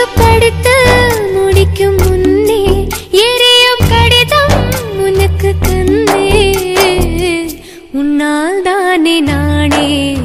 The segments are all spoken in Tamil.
படித்து படித்து முடிக்கும் முன்னே எரியும் கடிதம் உனக்கு தந்தே. நானே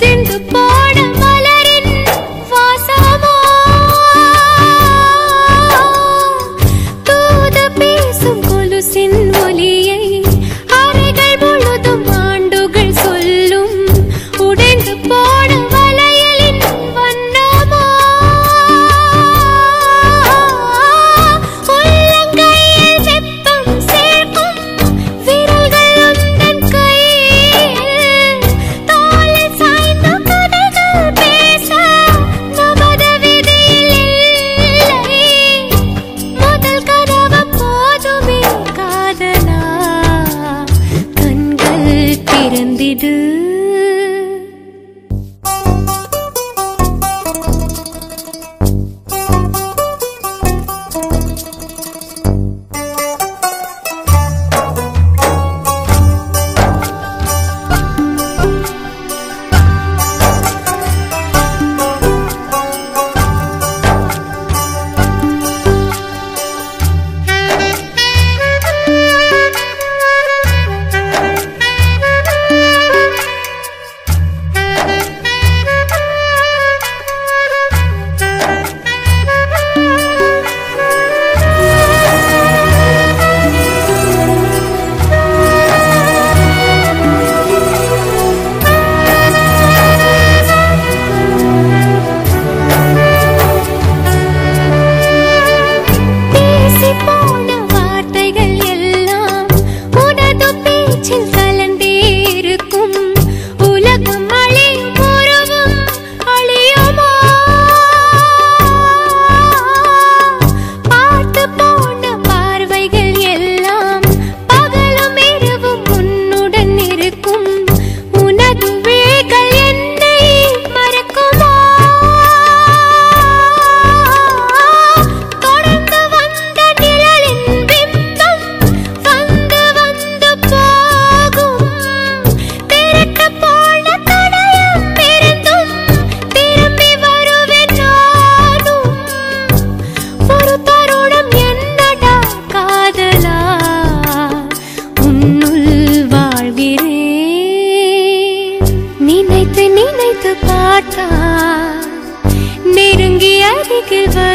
within the body. சேர்ந்திடு give